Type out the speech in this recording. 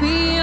be